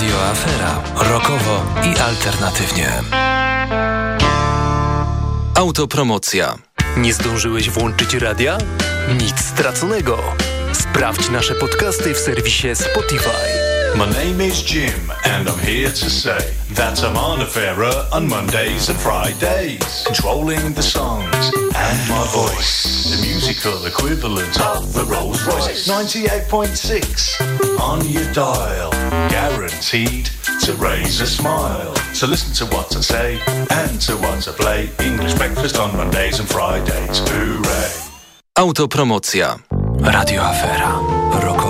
Radio Afera. Rokowo i alternatywnie. Autopromocja. Nie zdążyłeś włączyć radia? Nic straconego. Sprawdź nasze podcasty w serwisie Spotify. My name is Jim, and I'm here to say that I'm on a fairer on Mondays and Fridays, controlling the songs and my voice, the musical equivalent of the Rolls Royce. 98.6 on your dial, guaranteed to raise a smile. So listen to what I say and to what I play. English breakfast on Mondays and Fridays. Hooray! Autopromocja. Radio Afera. Rokowo i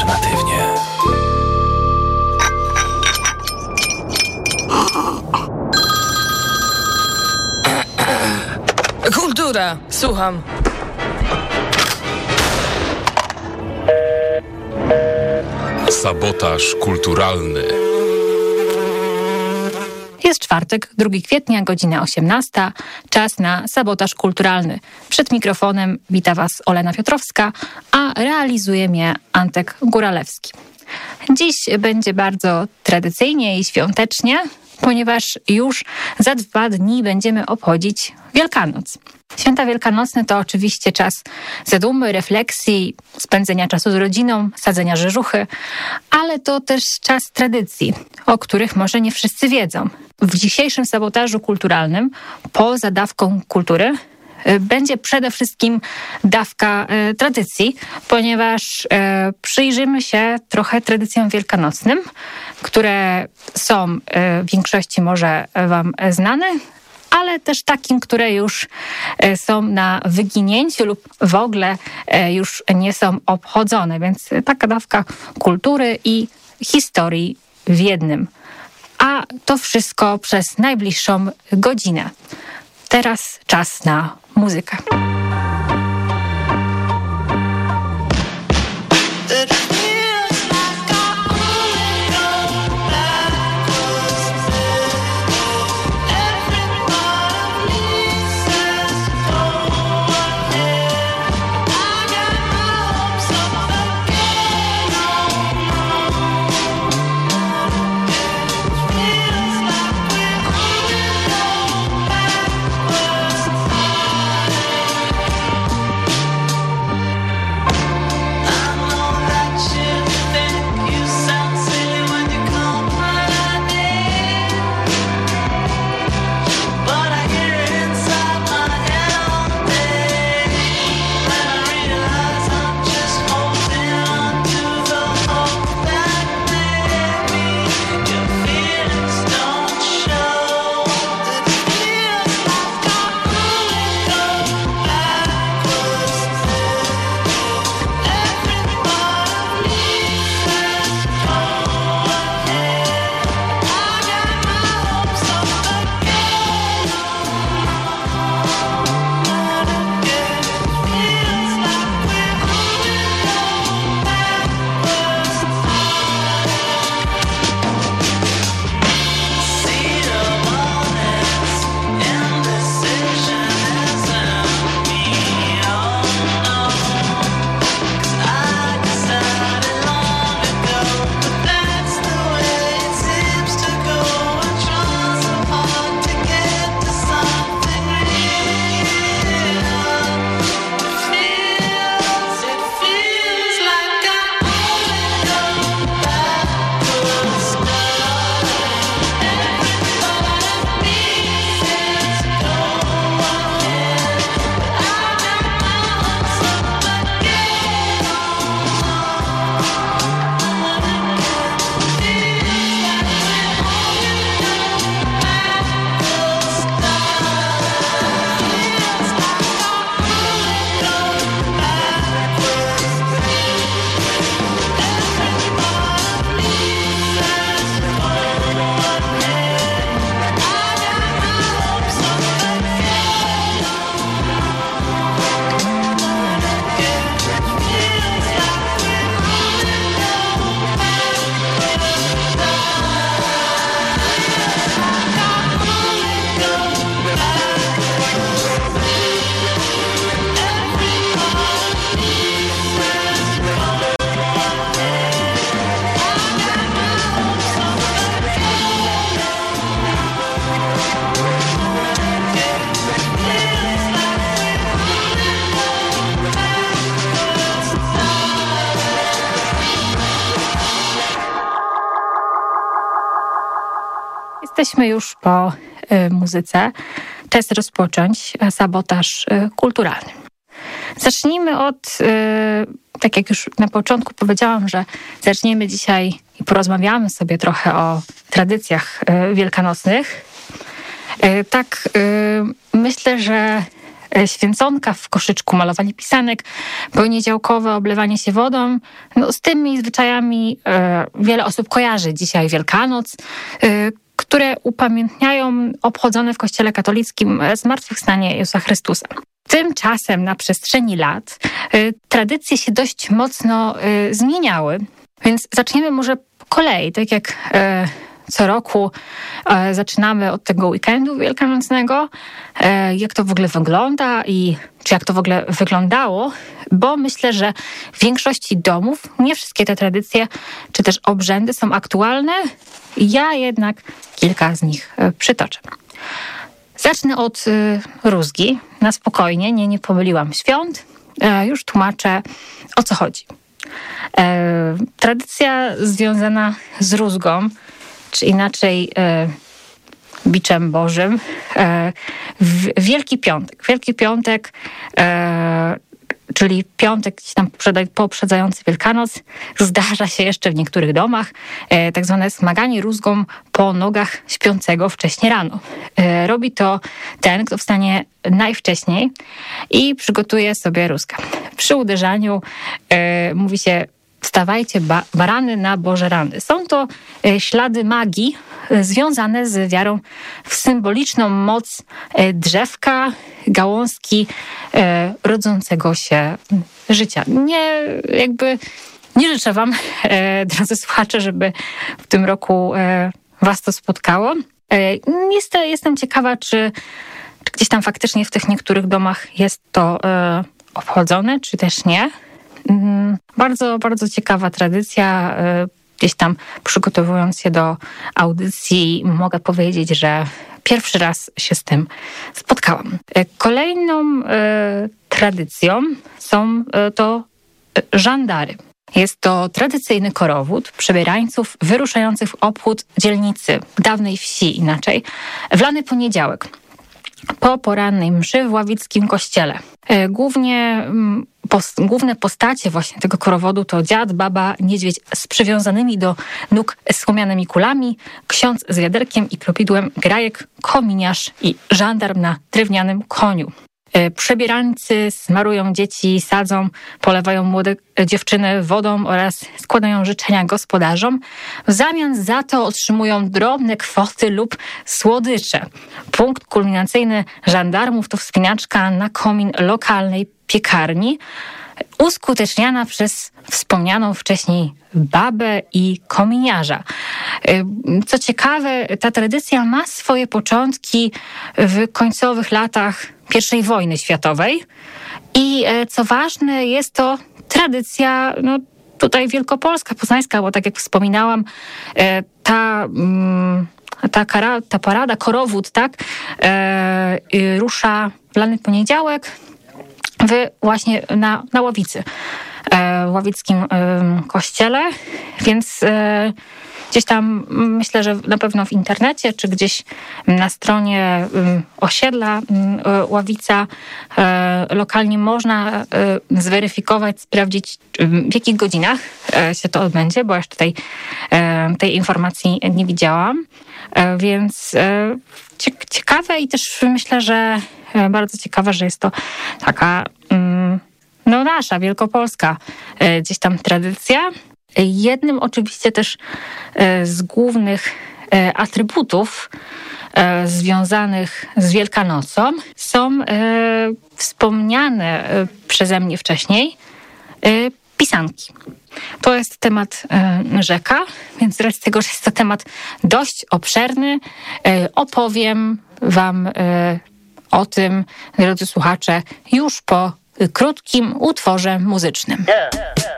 alternatywnie. Kultura, słucham. Sabotaż kulturalny. Jest czwartek, 2 kwietnia, godzina 18. Czas na sabotaż kulturalny. Przed mikrofonem wita Was Olena Piotrowska, a realizuje mnie Antek Góralewski. Dziś będzie bardzo tradycyjnie i świątecznie, ponieważ już za dwa dni będziemy obchodzić Wielkanoc. Święta wielkanocne to oczywiście czas zadumy, refleksji, spędzenia czasu z rodziną, sadzenia rzeżuchy, ale to też czas tradycji, o których może nie wszyscy wiedzą. W dzisiejszym sabotażu kulturalnym, poza dawką kultury, będzie przede wszystkim dawka y, tradycji, ponieważ y, przyjrzymy się trochę tradycjom wielkanocnym, które są w większości może Wam znane, ale też takim, które już e, są na wyginięciu lub w ogóle e, już nie są obchodzone. Więc taka dawka kultury i historii w jednym. A to wszystko przez najbliższą godzinę. Teraz czas na muzykę. Po y, muzyce. Czas rozpocząć sabotaż y, kulturalny. Zacznijmy od, tak jak już na początku powiedziałam, że zaczniemy dzisiaj i porozmawiamy sobie trochę o tradycjach wielkanocnych. Tak, myślę, że święconka w koszyczku, malowanie pisanek, poniedziałkowe oblewanie się wodą. No, z tymi zwyczajami wiele osób kojarzy dzisiaj Wielkanoc, które upamiętniają obchodzone w Kościele katolickim zmartwychwstanie Jezusa Chrystusa. Tymczasem na przestrzeni lat tradycje się dość mocno zmieniały, więc zaczniemy może po kolei, tak jak co roku e, zaczynamy od tego weekendu wielkanocnego, e, jak to w ogóle wygląda i czy jak to w ogóle wyglądało, bo myślę, że w większości domów nie wszystkie te tradycje czy też obrzędy są aktualne. Ja jednak kilka z nich e, przytoczę. Zacznę od rózgi, na spokojnie, nie, nie pomyliłam świąt. Już tłumaczę, o co chodzi. Tradycja związana z rózgą czy inaczej e, biczem Bożym. E, Wielki Piątek. Wielki Piątek, e, czyli piątek gdzieś tam poprzedzający Wielkanoc, zdarza się jeszcze w niektórych domach tak zwane smaganie rózgą po nogach śpiącego wcześnie rano. Robi to ten, kto wstanie najwcześniej i przygotuje sobie rózgę. Przy uderzaniu mówi się Wstawajcie, ba barany na Boże rany. Są to e, ślady magii e, związane z wiarą w symboliczną moc e, drzewka, gałązki rodzącego się życia. Nie, jakby, nie życzę Wam, drodzy słuchacze, żeby w tym roku Was to spotkało. Jestem, jestem ciekawa, czy, czy gdzieś tam faktycznie w tych niektórych domach jest to obchodzone, czy też nie. Mhm. Bardzo, bardzo ciekawa tradycja. E, gdzieś tam przygotowując się do audycji, mogę powiedzieć, że pierwszy raz się z tym spotkałam. E, kolejną e, tradycją są to żandary. Jest to tradycyjny korowód przebierańców wyruszających w obchód dzielnicy, dawnej wsi inaczej, w lany poniedziałek po porannej mszy w ławickim kościele. Głównie mm, główne postacie właśnie tego korowodu to dziad, baba, niedźwiedź z przywiązanymi do nóg słomianymi kulami, ksiądz z wiaderkiem i kropidłem, grajek, kominiarz i żandarm na drewnianym koniu. E, Przebierańcy smarują dzieci, sadzą, polewają młode dziewczyny wodą oraz składają życzenia gospodarzom. W zamian za to otrzymują drobne kwoty lub słodycze. Punkt kulminacyjny żandarmów to wspinaczka na komin lokalnej piekarni, uskuteczniana przez wspomnianą wcześniej babę i kominiarza. Y, co ciekawe, ta tradycja ma swoje początki w końcowych latach I wojny światowej. I e, co ważne, jest to tradycja no, tutaj wielkopolska, poznańska, bo tak jak wspominałam, e, ta mm, ta, kara, ta parada, korowód, tak, e, rusza w lany poniedziałek, w, właśnie na, na Ławicy, w ławickim kościele, więc gdzieś tam myślę, że na pewno w internecie, czy gdzieś na stronie osiedla e, Ławica lokalnie można zweryfikować, sprawdzić w jakich godzinach się to odbędzie, bo jeszcze tej, tej informacji nie widziałam. Więc ciekawe i też myślę, że E, bardzo ciekawe, że jest to taka mm, no nasza, wielkopolska e, gdzieś tam tradycja. Jednym oczywiście też e, z głównych atrybutów związanych z Wielkanocą są wspomniane przeze mnie wcześniej pisanki. To jest temat rzeka, więc z racji tego, że jest to temat dość obszerny, opowiem Wam o tym, drodzy słuchacze, już po krótkim utworze muzycznym. Jesteś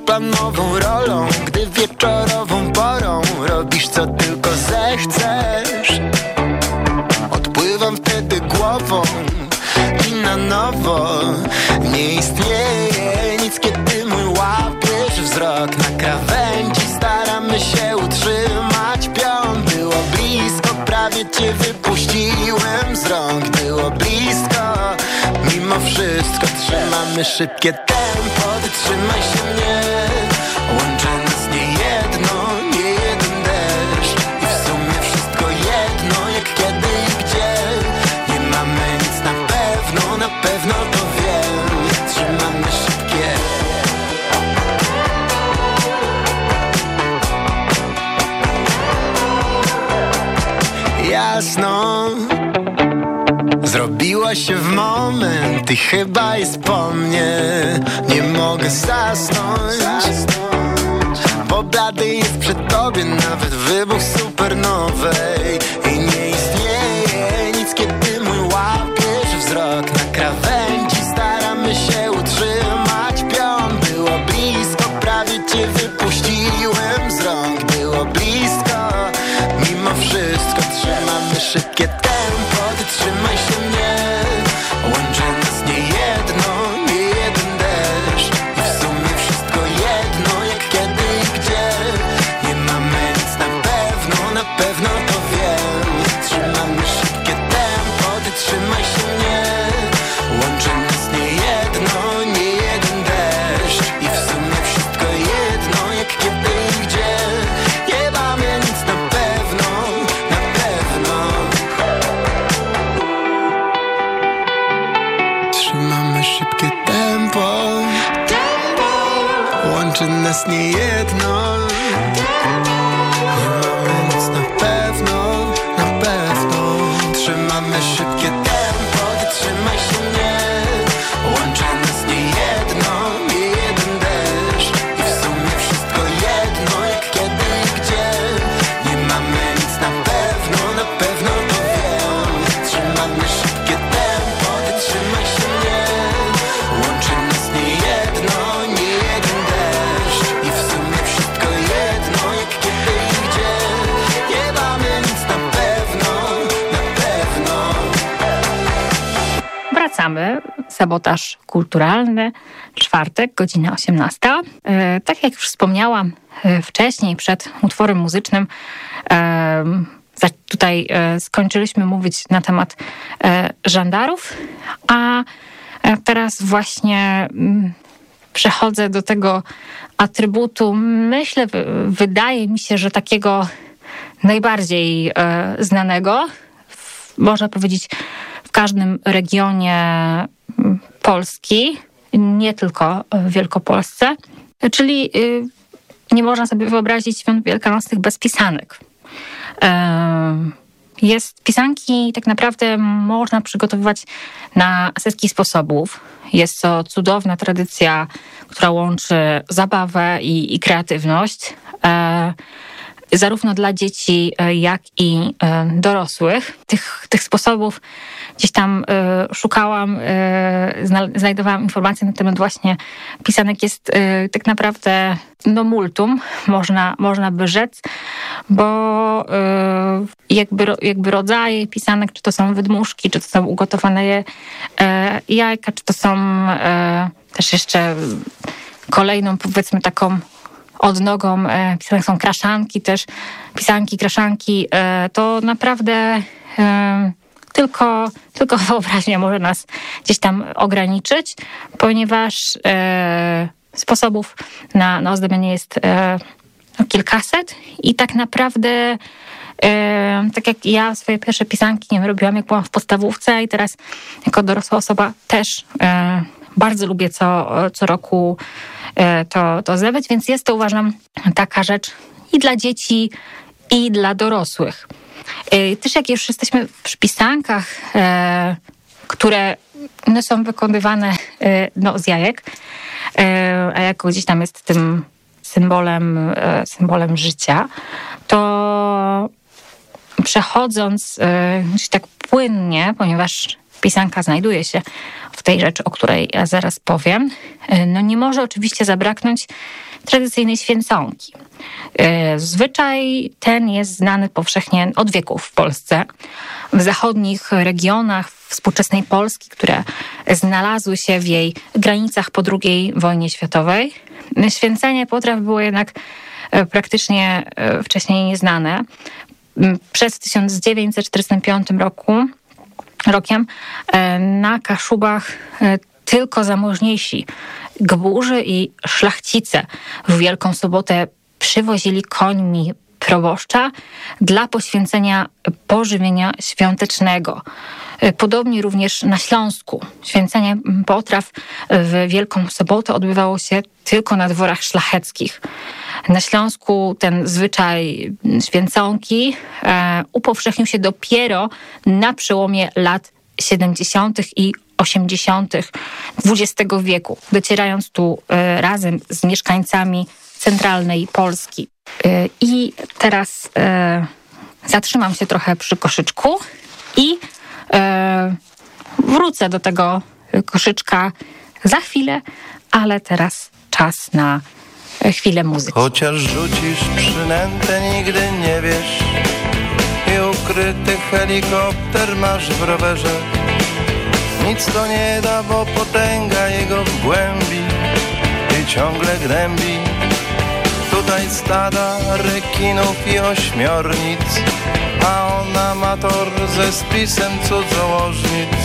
pierwszoplanową rolą, gdy wieczorową porą Robisz co tylko zechcesz. Odpływam wtedy głową I na nowo Nie istnieje nic, kiedy mój łapiesz wzrok Na krawędzi staramy się utrzymać pion. Było blisko, prawie cię wypuściłem z rąk. Było blisko, mimo wszystko trzymamy szybkie tempo. Wytrzymaj się mnie, Jasno. Zrobiła się w moment i chyba jest po mnie. Nie mogę zasnąć Bo blady jest przed tobie nawet wybuch supernowej szybkie tempo Sabotaż kulturalny. Czwartek, godzina 18. E, tak jak już wspomniałam e, wcześniej, przed utworem muzycznym, e, tutaj skończyliśmy mówić na temat żandarów, a teraz właśnie mm, przechodzę do tego atrybutu, myślę, wy- wydaje mi się, że takiego najbardziej znanego, można powiedzieć, w każdym regionie mm, Polski, nie tylko w Wielkopolsce, czyli y, nie można sobie wyobrazić świąt wielkanocnych bez pisanek. Em, Jest pisanki tak naprawdę można przygotowywać na setki sposobów. Jest to cudowna tradycja, która łączy zabawę i, i kreatywność. Zarówno dla dzieci, e, jak i e, dorosłych. Tych, tych sposobów gdzieś tam e, szukałam, zna- znajdowałam informacje na temat właśnie pisanek jest tak naprawdę no multum, można, można by rzec, bo jakby, jakby rodzaje pisanek, czy to są wydmuszki, czy to są ugotowane jajka, czy to są też jeszcze kolejną powiedzmy taką odnogą e, pisane są kraszanki też, pisanki, kraszanki, e, to naprawdę e, tylko, tylko wyobraźnia może nas gdzieś tam ograniczyć, ponieważ sposobów na, na ozdabianie jest kilkaset i tak naprawdę tak jak ja swoje pierwsze pisanki nie wiem, robiłam jak byłam w podstawówce i teraz jako dorosła osoba też bardzo lubię co, co roku to, to zlewać, więc jest to uważam taka rzecz i dla dzieci, i dla dorosłych. E, Też jak już jesteśmy przy pisankach, e, które no, są wykonywane e, no, z jajek, e, a jako gdzieś tam jest tym symbolem, e, symbolem życia, to przechodząc e, tak płynnie, ponieważ pisanka znajduje się w tej rzeczy, o której ja zaraz powiem, no nie może oczywiście zabraknąć tradycyjnej święconki. Zwyczaj ten jest znany powszechnie od wieków w Polsce. W zachodnich regionach współczesnej Polski, które znalazły się w jej granicach po II wojnie światowej, święcenie potraw było jednak e, praktycznie e, wcześniej nieznane. Przed 1945 roku, rokiem e, na Kaszubach tylko zamożniejsi gburzy i szlachcice w Wielką Sobotę przywozili końmi proboszcza dla poświęcenia pożywienia świątecznego. Podobnie również na Śląsku. Święcenie potraw w Wielką Sobotę odbywało się tylko na dworach szlacheckich. Na Śląsku ten zwyczaj święconki e, upowszechnił się dopiero na przełomie lat 70. i 80. XX wieku, docierając tu e, razem z mieszkańcami centralnej Polski. E, I teraz zatrzymam się trochę przy koszyczku i wrócę do tego koszyczka za chwilę, ale teraz czas na chwilę muzyki. Chociaż rzucisz przynętę, nigdy nie wiesz i ukryty helikopter masz w rowerze. Nic to nie da, bo potęga jego w głębi i ciągle gnębi. Tutaj stada rekinów i ośmiornic, a on amator ze spisem cudzołożnic.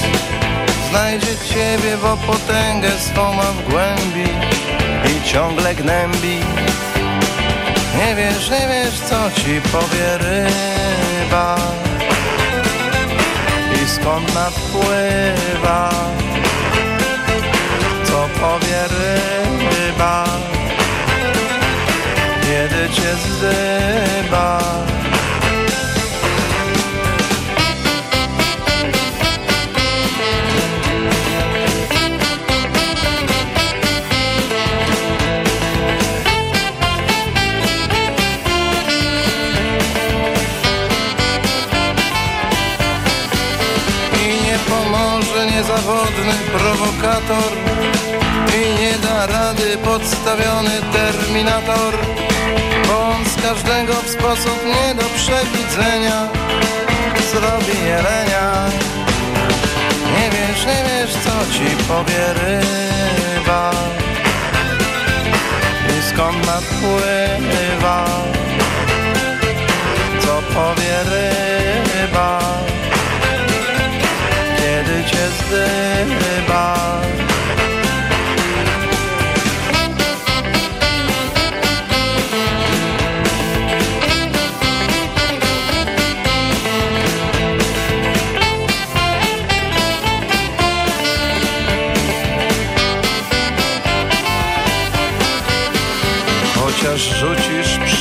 Znajdzie ciebie, bo potęgę swą ma w głębi i ciągle gnębi. Nie wiesz, nie wiesz, co ci powie ryba i skąd napływa. Co powie ryba, cię zdyba. niezawodny prowokator i nie da rady podstawiony terminator, z każdego w sposób nie do przewidzenia. Zrobi jelenia. Nie wiesz, nie wiesz, co ci powie ryba i skąd napływa, co powie ryba kiedy cię zdyba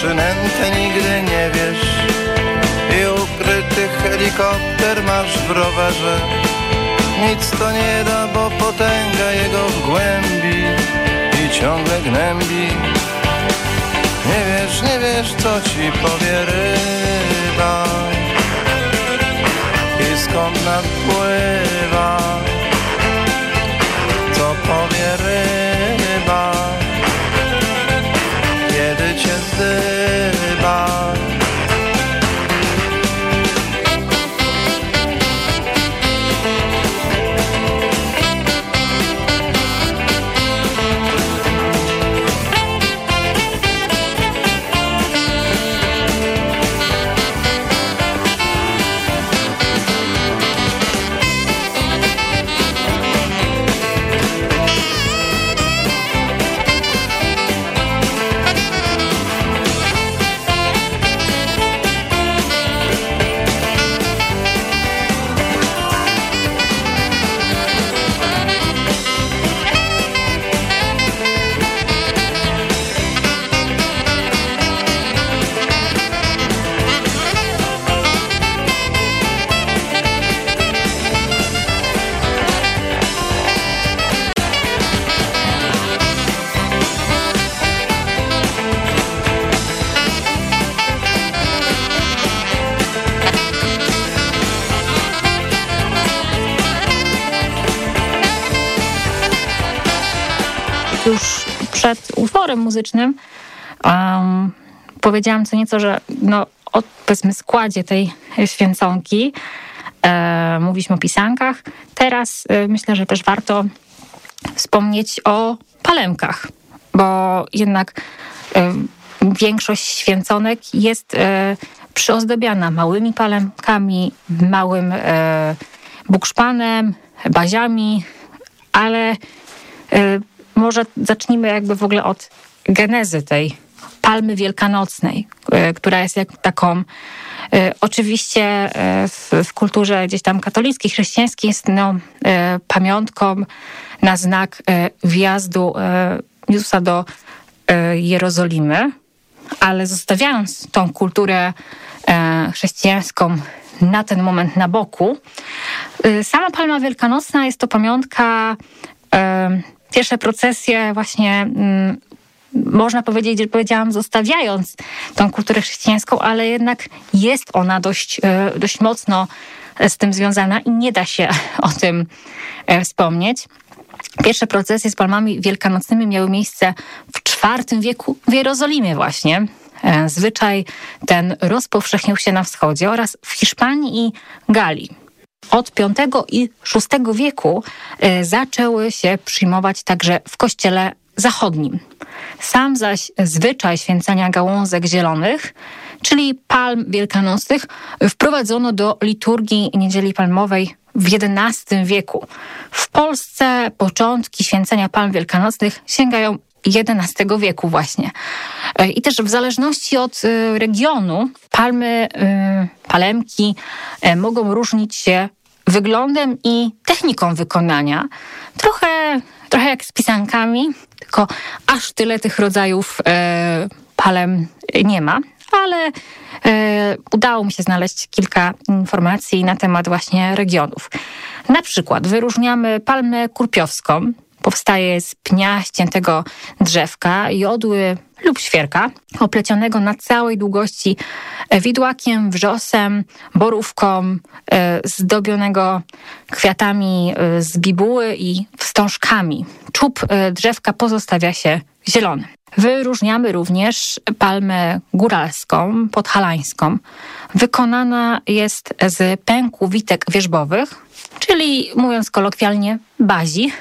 przynętę, nigdy nie wiesz. I ukryty helikopter masz w rowerze. Nic to nie da, bo potęga jego w głębi i ciągle gnębi. Nie wiesz, nie wiesz, co ci powie ryba i skąd napływa, muzycznym um, powiedziałam co nieco, że no, o powiedzmy składzie tej święconki e, mówiliśmy o pisankach. Teraz e, myślę, że też warto wspomnieć o palemkach, bo jednak e, większość święconek jest e, przyozdobiana małymi palemkami, małym e, bukszpanem, baziami, ale e, może zacznijmy jakby w ogóle od genezy tej palmy wielkanocnej, e, która jest jak taką e, Oczywiście e, w, w, kulturze gdzieś tam katolickiej, chrześcijańskiej jest no, pamiątką na znak wjazdu Jezusa do Jerozolimy, ale zostawiając tą kulturę chrześcijańską na ten moment na boku, sama Palma Wielkanocna jest to pamiątka, pierwsze procesje właśnie mm, można powiedzieć, że powiedziałam, zostawiając tą kulturę chrześcijańską, ale jednak jest ona dość, e, dość mocno z tym związana i nie da się o tym e, wspomnieć. Pierwsze procesje z palmami wielkanocnymi miały miejsce w IV wieku w Jerozolimie właśnie. E, zwyczaj ten rozpowszechnił się na wschodzie oraz w Hiszpanii i Galii. Od V i VI wieku zaczęły się przyjmować także w kościele zachodnim. Sam zaś zwyczaj święcania gałązek zielonych, czyli palm wielkanocnych, wprowadzono do liturgii Niedzieli Palmowej w XI wieku. W Polsce początki święcenia palm wielkanocnych sięgają XI wieku właśnie. I też w zależności od y, regionu palmy, y, palemki mogą różnić się wyglądem i techniką wykonania. Trochę, trochę jak z pisankami, tylko aż tyle tych rodzajów e, palem nie ma, ale e, udało mi się znaleźć kilka informacji na temat właśnie regionów. Na przykład wyróżniamy palmę kurpiowską, powstaje z pnia ściętego drzewka, jodły lub świerka, oplecionego na całej długości widłakiem, wrzosem, borówką, e, zdobionego kwiatami e, z bibuły i wstążkami. Czub e, drzewka pozostawia się zielony. Wyróżniamy również palmę góralską, podhalańską. Wykonana jest z pęku witek wierzbowych, czyli mówiąc kolokwialnie bazi,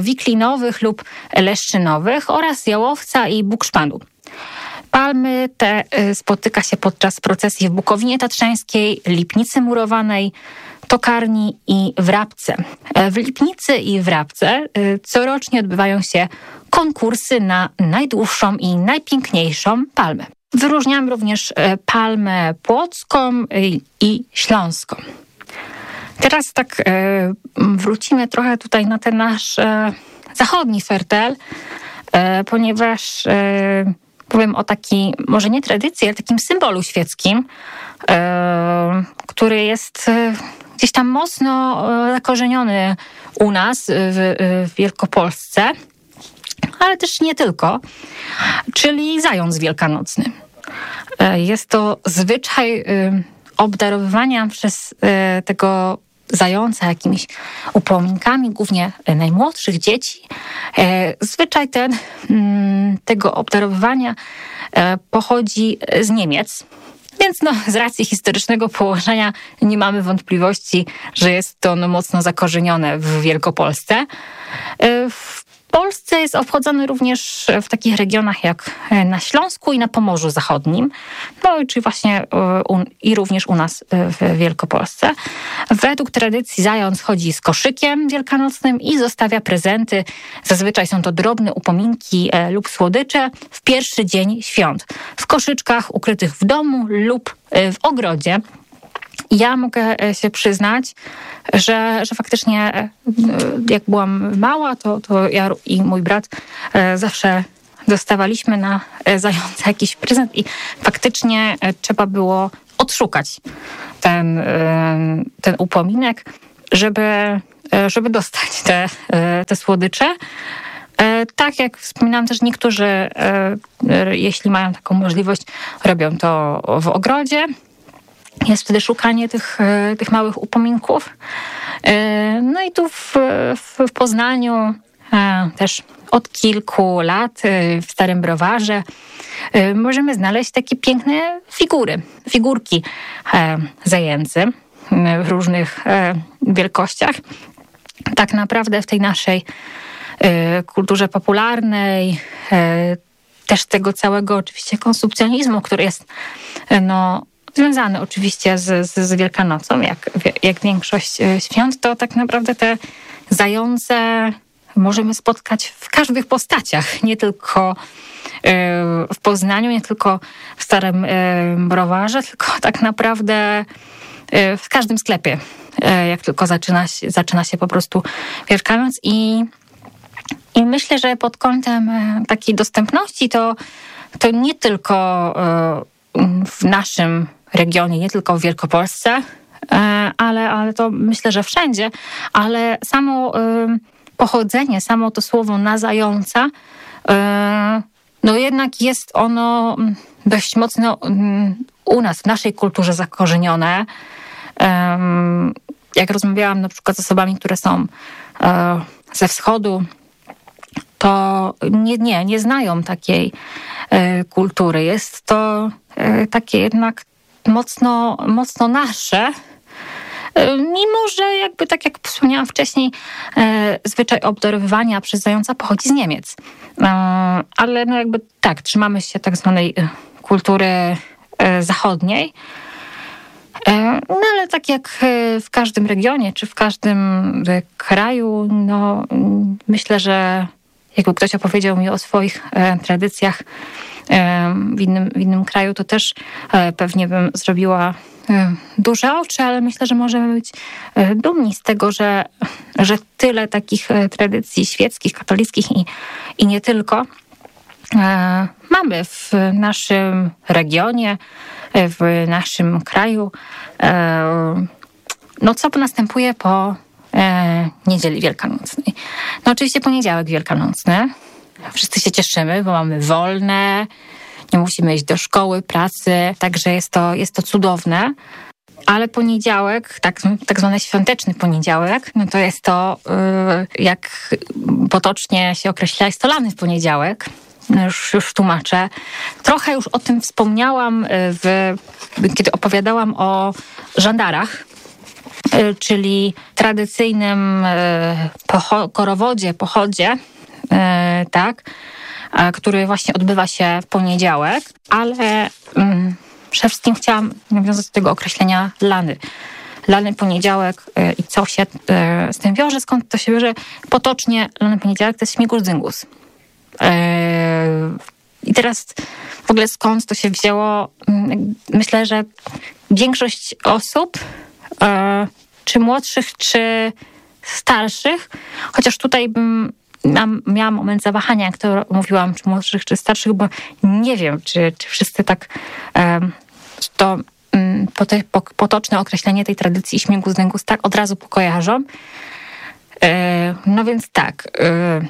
wiklinowych lub leszczynowych oraz jałowca i bukszpanu. Palmy te e, spotyka się podczas procesji w Bukowinie Tatrzańskiej, Lipnicy Murowanej, Tokarni i Wrabce. E, w Lipnicy i Wrabce corocznie odbywają się konkursy na najdłuższą i najpiękniejszą palmę. Wyróżniam również palmę płocką i śląską. Teraz tak e, wrócimy trochę tutaj na ten nasz e, zachodni fertel, e, ponieważ powiem o takiej, może nie tradycji, ale takim symbolu świeckim, który jest gdzieś tam mocno zakorzeniony u nas w, w Wielkopolsce, ale też nie tylko, czyli zając wielkanocny. Jest to zwyczaj obdarowywania przez tego zająca jakimiś upominkami, głównie najmłodszych dzieci. E, zwyczaj ten mm, tego obdarowywania e, pochodzi z Niemiec. Więc no, z racji historycznego położenia nie mamy wątpliwości, że jest to no, mocno zakorzenione w Wielkopolsce. E, w Polsce jest obchodzony również w takich regionach jak e, na Śląsku i na Pomorzu Zachodnim, no czyli właśnie e, i również u nas e, w Wielkopolsce. Według tradycji zając chodzi z koszykiem wielkanocnym i zostawia prezenty. Zazwyczaj są to drobne upominki lub słodycze w pierwszy dzień świąt. W koszyczkach ukrytych w domu lub w ogrodzie. Ja mogę e, się przyznać, że, że faktycznie e, jak byłam mała, to, to ja i mój brat e, zawsze dostawaliśmy na zająca jakiś prezent i faktycznie trzeba było odszukać ten, ten upominek, żeby, żeby dostać te, te słodycze. Tak jak wspominałam też niektórzy, jeśli mają taką możliwość, robią to w ogrodzie, jest wtedy szukanie tych, e, tych małych upominków. E, no i tu w, w Poznaniu też od kilku lat w Starym Browarze możemy znaleźć takie piękne figury, figurki zajęcy w różnych wielkościach. Tak naprawdę w tej naszej kulturze popularnej, też tego całego oczywiście konsumpcjonizmu, który jest no, związany oczywiście z, z, z Wielkanocą, jak, jak większość e, świąt, to tak naprawdę te zające możemy spotkać w każdych postaciach, nie tylko e, w Poznaniu, nie tylko w Starym e, Browarze, tylko tak naprawdę w każdym sklepie, jak tylko zaczyna się, zaczyna się po prostu Wielkanoc. I i myślę, że pod kątem takiej dostępności to, to nie tylko w naszym regionie, nie tylko w Wielkopolsce, e, ale, ale to myślę, że wszędzie, ale samo pochodzenie, samo to słowo na zająca, e, no jednak jest ono dość mocno u nas, w naszej kulturze zakorzenione. Jak rozmawiałam na przykład z osobami, które są e, ze wschodu, to nie, nie, nie znają takiej kultury. Jest to takie jednak mocno, mocno nasze. E, mimo, że jakby tak jak wspomniałam wcześniej, e, zwyczaj obdarowywania przez zająca pochodzi z Niemiec. E, ale no jakby tak, trzymamy się tak zwanej kultury zachodniej. No ale tak jak w każdym regionie, czy w każdym kraju, no myślę, że jakby ktoś opowiedział mi o swoich tradycjach w innym, w innym kraju, to też e, pewnie bym zrobiła e, duże oczy, ale myślę, że możemy być e, dumni z tego, że, że tyle takich tradycji świeckich, katolickich i, i nie tylko mamy w naszym regionie, w naszym kraju. No co następuje po niedzieli wielkanocnej? No oczywiście poniedziałek wielkanocny, Wszyscy się cieszymy, bo mamy wolne, nie musimy iść do szkoły, pracy, także jest to, jest to cudowne. Ale poniedziałek, tak, tak zwany świąteczny poniedziałek, no to jest to, y, jak potocznie się określa, jest poniedziałek. No już, już tłumaczę. Trochę już o tym wspomniałam, y, w, kiedy opowiadałam o żandarach, y, czyli tradycyjnym pocho korowodzie, pochodzie tak, który właśnie odbywa się w poniedziałek, ale mm, przede wszystkim chciałam nawiązać do tego określenia lany. Lany poniedziałek e, i co się e, z tym wiąże, skąd to się bierze. Potocznie lany poniedziałek to jest śmigus dyngus. I teraz w ogóle skąd to się wzięło? Mm, myślę, że większość osób, czy młodszych, czy starszych, chociaż tutaj bym miałam moment zawahania, jak to mówiłam, czy młodszych, czy starszych, bo nie wiem, czy, czy wszyscy tak to um, potoczne określenie tej tradycji śmigu z dęgus tak od razu pokojarzą. E, no więc tak, e,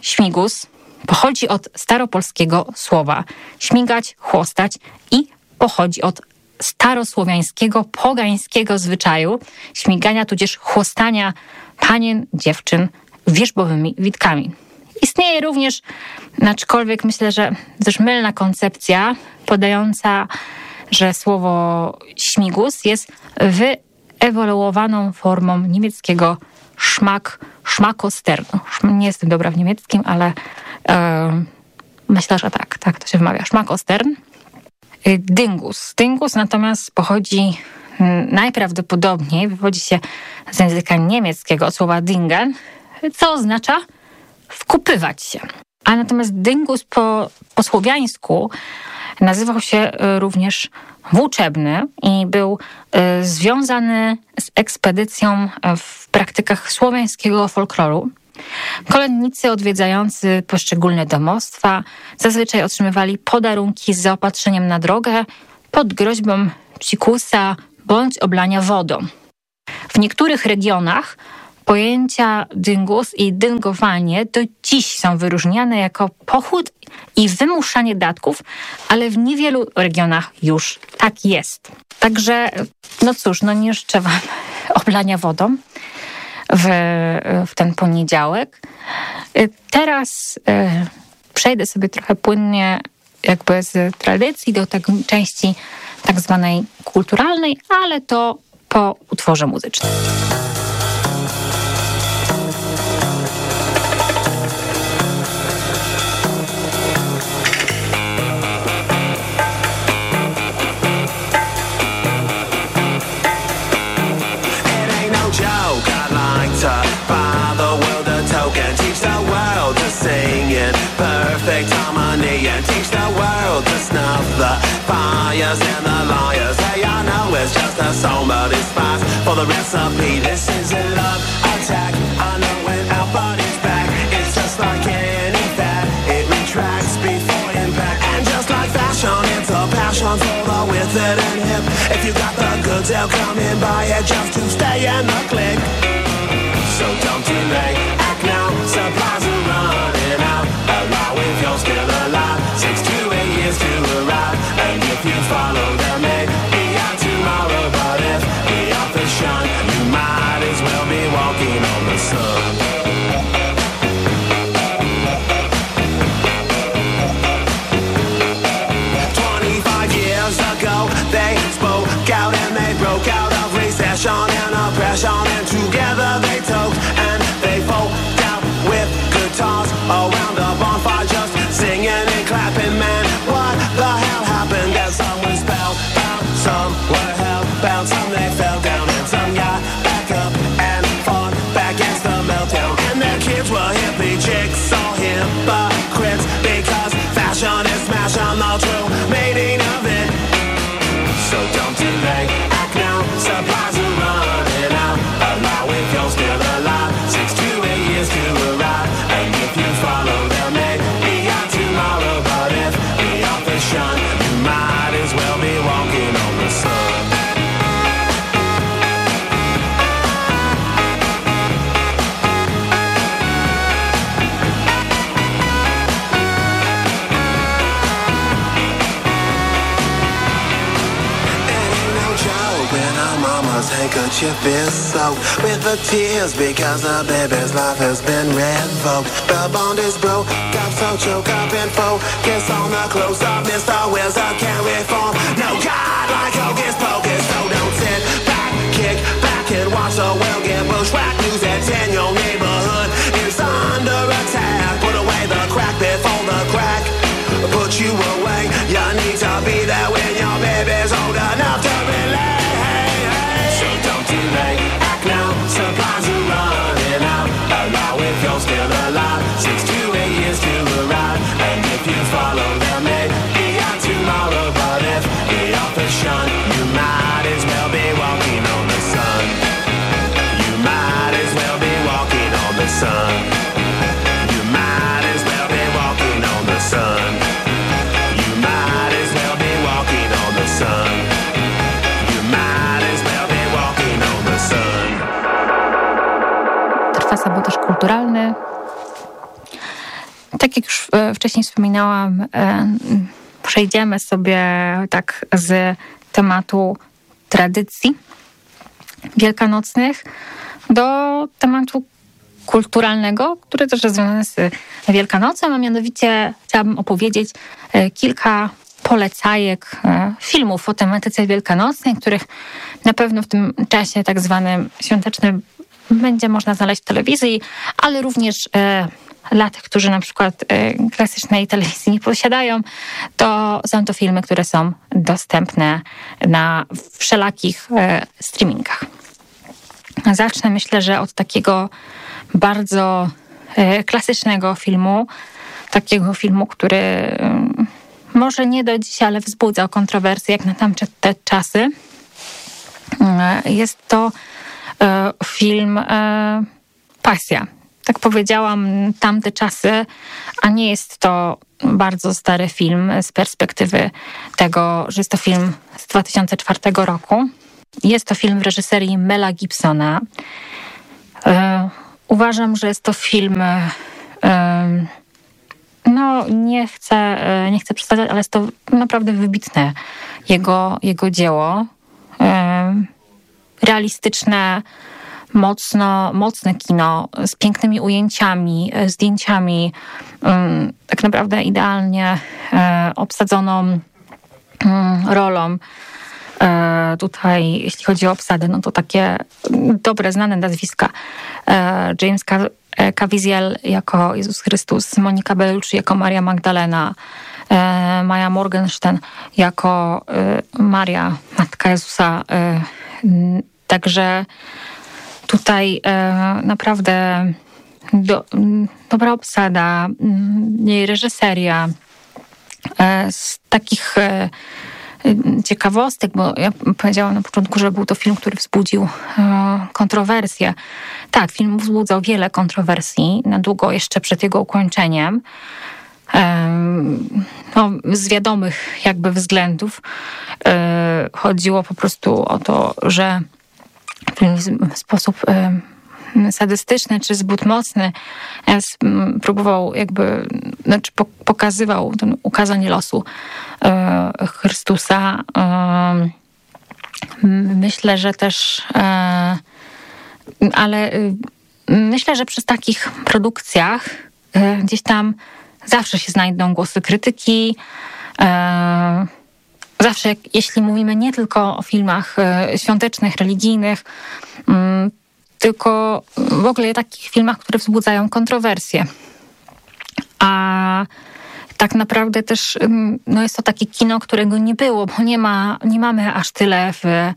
śmigus pochodzi od staropolskiego słowa śmigać, chłostać i pochodzi od starosłowiańskiego, pogańskiego zwyczaju śmigania, tudzież chłostania panien, dziewczyn wierzbowymi witkami. Istnieje również, aczkolwiek myślę, że też mylna koncepcja podająca, że słowo śmigus jest wyewoluowaną formą niemieckiego szmak, szmakostern. Nie jestem dobra w niemieckim, ale e, myślę, że tak, tak to się wymawia. Szmakostern. Dyngus. Dyngus natomiast pochodzi najprawdopodobniej, wywodzi się z języka niemieckiego słowa dingen, co oznacza wkupywać się. A natomiast dyngus po, po słowiańsku nazywał się e, również włóczebny i był e, związany z ekspedycją w praktykach słowiańskiego folkloru. Kolędnicy odwiedzający poszczególne domostwa zazwyczaj otrzymywali podarunki z zaopatrzeniem na drogę pod groźbą psikusa bądź oblania wodą. W niektórych regionach Pojęcia dyngus i dyngowanie do dziś są wyróżniane jako pochód i wymuszanie datków, ale w niewielu regionach już tak jest. Także, no cóż, no nie życzę Wam oblania wodą, w, w ten poniedziałek. Teraz przejdę sobie trochę płynnie jakby z tradycji do tej części tak zwanej kulturalnej, ale to po utworze muzycznym. Fires and the liars. Hey, I know it's just a it's spice for the recipe. This is a love attack. I know when our body's back, it's just like any fat. It retracts before impact, and just like fashion, it's a passion for the withered and hip. If you got the goods, they'll come and buy it just to stay in the click. So don't delay, follow bounce. Handkerchief is soaked with the tears because the baby's life has been revoked. The bond is broke, got so choke up and focus on the close up. Mr. Wizard can't reform. No God like Hocus Pocus, so don't sit back, kick back and watch the world get bushwhacked. News that's in your neighborhood is under attack. Put away the crack before the crack put you. You Tak jak już e, wcześniej wspominałam, e, przejdziemy sobie tak z tematu tradycji wielkanocnych do tematu kulturalnego, który też jest związany z Wielkanocą, a mianowicie chciałabym opowiedzieć e, kilka polecajek filmów o tematyce wielkanocnej, których na pewno w tym czasie tak zwanym świątecznym będzie można znaleźć w telewizji, ale również e, dla tych, którzy na przykład e, klasycznej telewizji nie posiadają, to są to filmy, które są dostępne na wszelakich e, streamingach. Zacznę myślę, że od takiego bardzo klasycznego filmu, takiego filmu, który mm, może nie do dziś, ale wzbudzał kontrowersje jak na tamte te czasy. Jest to film e, Pasja. Tak powiedziałam, tamte czasy, a nie jest to bardzo stary film z perspektywy tego, że jest to film z 2004 roku. Jest to film w reżyserii Mela Gibsona. E, Uważam, że jest to film. e, e, No, nie chcę, e, nie chcę przedstawiać, ale jest to naprawdę wybitne jego, jego dzieło. E, Realistyczne, mocno, mocne kino z pięknymi ujęciami, zdjęciami, mm, tak naprawdę idealnie obsadzoną mm, rolą. Tutaj, jeśli chodzi o obsadę, no to takie dobre, znane nazwiska. James Caviezel jako Jezus Chrystus, Monika Bellucci jako Maria Magdalena, E, Maja Morgenstern jako e, Maria, Matka Jezusa. E, także tutaj naprawdę do, dobra obsada, reżyseria, z takich ciekawostek, bo ja powiedziałam na początku, że był to film, który wzbudził kontrowersje. Tak, film wzbudzał wiele kontrowersji na długo jeszcze przed jego ukończeniem no, z wiadomych jakby względów. E, chodziło po prostu o to, że w sposób sadystyczny czy zbyt mocny próbował jakby, znaczy pokazywał ten ukazanie losu e, Chrystusa. Myślę, że też e, ale y, myślę, że przy takich produkcjach gdzieś tam Zawsze się znajdą głosy krytyki. E, zawsze, jeśli mówimy nie tylko o filmach e, świątecznych, religijnych, mm, tylko w ogóle takich filmach, które wzbudzają kontrowersje. A tak naprawdę też mm, no jest to takie kino, którego nie było, bo nie, ma, nie mamy aż tyle w,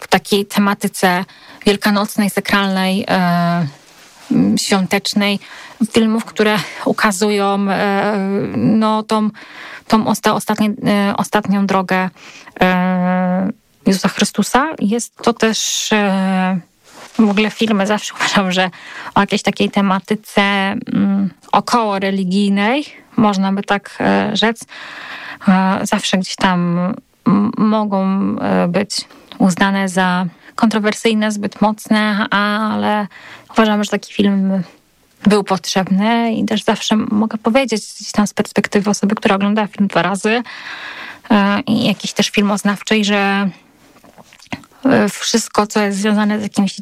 w takiej tematyce wielkanocnej, sakralnej e, świątecznej, filmów, które ukazują e, no, tą, tą ostatnie, e, ostatnią drogę e, Jezusa Chrystusa. Jest to też w ogóle filmy zawsze uważam, że o jakiejś takiej tematyce mm, około religijnej, można by tak rzec, zawsze gdzieś tam mogą być uznane za kontrowersyjne, zbyt mocne, ale uważam, że taki film był potrzebny i też zawsze mogę powiedzieć gdzieś tam z perspektywy osoby, która ogląda film dwa razy e, i jakiś też film oznawczej, że e, wszystko, co jest związane z jakimś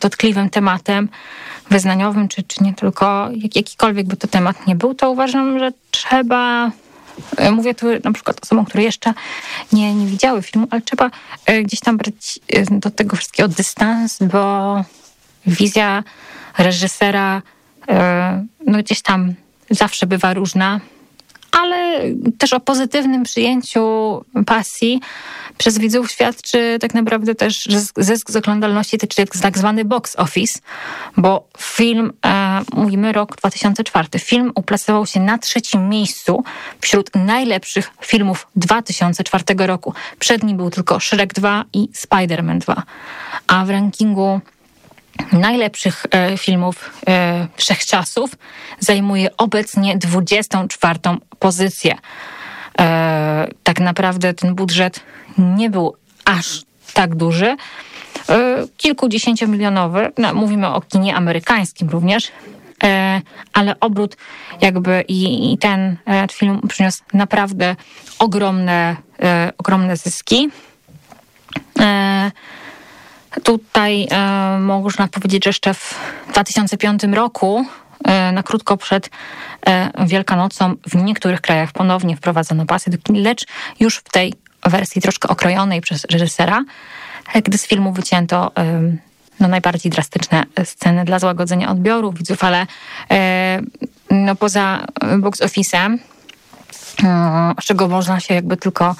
dotkliwym tematem wyznaniowym, czy, czy nie tylko, jak, jakikolwiek by to temat nie był, to uważam, że trzeba e, Mówię tu na przykład osobom, które jeszcze nie, nie widziały filmu, ale trzeba gdzieś tam brać do tego wszystkiego dystans, bo wizja reżysera e, no gdzieś tam zawsze bywa różna, ale też o pozytywnym przyjęciu pasji przez widzów świadczy tak naprawdę też zysk z oglądalności, czyli tak zwany box office, bo film, e, mówimy rok 2004, film uplasował się na trzecim miejscu wśród najlepszych filmów 2004 roku. Przed nim był tylko Shrek 2 i Spider-Man 2, a w rankingu najlepszych e, filmów e, wszechczasów zajmuje obecnie 24 pozycję. E, tak naprawdę ten budżet nie był aż tak duży. Kilkudziesięciomilionowy, no, mówimy o kinie amerykańskim również, ale obrót jakby i, i ten film przyniósł naprawdę ogromne, ogromne zyski. Tutaj e, można powiedzieć, że jeszcze w 2005 roku, e, na krótko przed e, Wielkanocą, w niektórych krajach ponownie wprowadzono pasy do kin, lecz już w tej wersji troszkę okrojonej przez reżysera, e, gdy z filmu wycięto no, najbardziej drastyczne sceny dla złagodzenia odbioru widzów, ale no, poza box office'em, z czego można się jakby tylko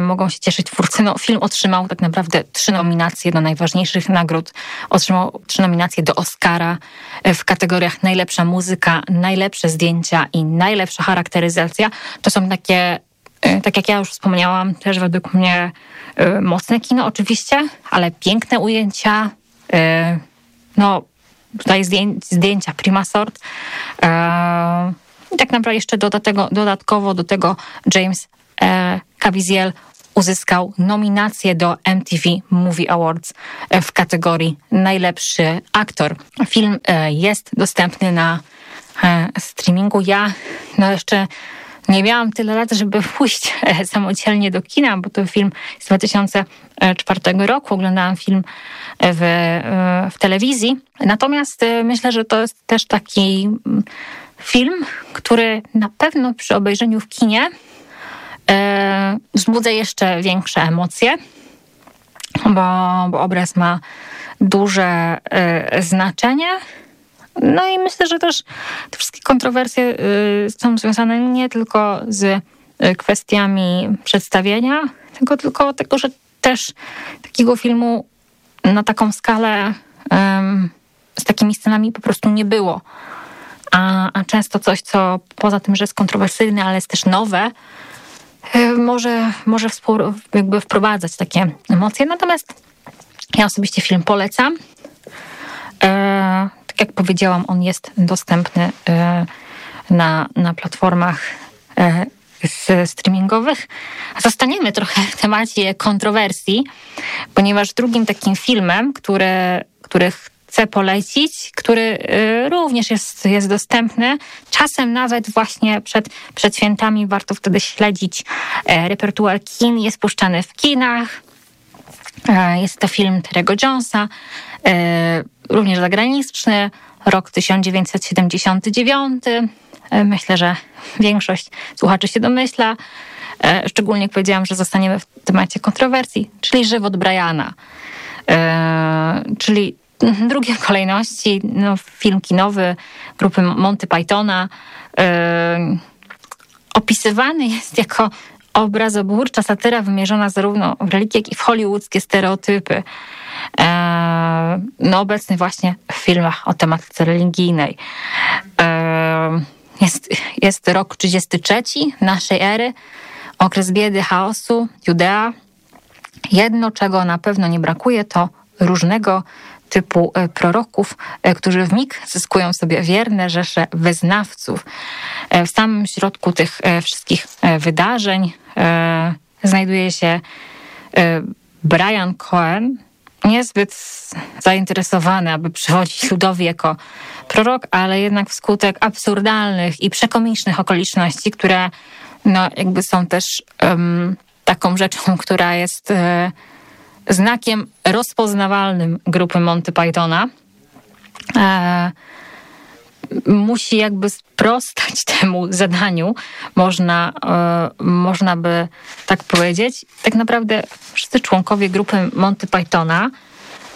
mogą się cieszyć twórcy. No, film otrzymał tak naprawdę trzy nominacje do najważniejszych nagród. Otrzymał trzy nominacje do Oscara e, w kategoriach najlepsza muzyka, najlepsze zdjęcia i najlepsza charakteryzacja. To są takie, e, tak jak ja już wspomniałam, też według mnie mocne kino oczywiście, ale piękne ujęcia, no tutaj zdjęcia prima sort. I tak naprawdę jeszcze do tego, dodatkowo do tego James Caviezel uzyskał nominację do MTV Movie Awards w kategorii najlepszy aktor. Film e, jest dostępny na e, streamingu. Ja no jeszcze nie miałam tyle lat, żeby pójść samodzielnie do kina, bo to film z 2004 roku. Oglądałam film w, w telewizji. Natomiast myślę, że to jest też taki mm, film, który na pewno przy obejrzeniu w kinie e, wzbudza jeszcze większe emocje, bo, bo obraz ma duże e, znaczenie. No i myślę, że też te wszystkie kontrowersje y, są związane nie tylko z y, kwestiami przedstawienia, tylko tylko tego, że też takiego filmu na taką skalę z takimi scenami po prostu nie było. A, a często coś, co poza tym, że jest kontrowersyjne, ale jest też nowe, może, może jakby wprowadzać takie emocje. Natomiast ja osobiście film polecam. E, tak jak powiedziałam, on jest dostępny e, na, na platformach e, streamingowych. Zostaniemy trochę w temacie kontrowersji, ponieważ drugim takim filmem, który, który chcę polecić, który e, również jest, jest dostępny. Czasem nawet właśnie przed, przed świętami warto wtedy śledzić repertuar kin. Jest puszczany w kinach. Jest to film Terego Jonesa, również zagraniczny, rok 1979. E, myślę, że większość słuchaczy się domyśla. E, szczególnie jak powiedziałam, że zostaniemy w temacie kontrowersji, czyli żywot Briana. E, czyli drugie w kolejności no, film kinowy grupy Monty Pythona. Opisywany jest jako obrazoburcza satyra wymierzona zarówno w religię, jak i w hollywoodzkie stereotypy. E, no obecny właśnie w filmach o tematyce religijnej. E, jest, jest rok 33 naszej ery, okres biedy, chaosu, Judea. Jedno, czego na pewno nie brakuje, to różnego typu e, proroków, którzy w mig zyskują sobie wierne rzesze wyznawców. W samym środku tych wszystkich wydarzeń znajduje się Brian Cohen, niezbyt zainteresowany, aby przychodzić ludowi jako prorok, ale jednak wskutek absurdalnych i przekomicznych okoliczności, które no, jakby są też um, taką rzeczą, która jest e, znakiem rozpoznawalnym grupy Monty Pythona. E, musi jakby sprostać temu zadaniu, można, e, można by tak powiedzieć. Tak naprawdę wszyscy członkowie grupy Monty Pythona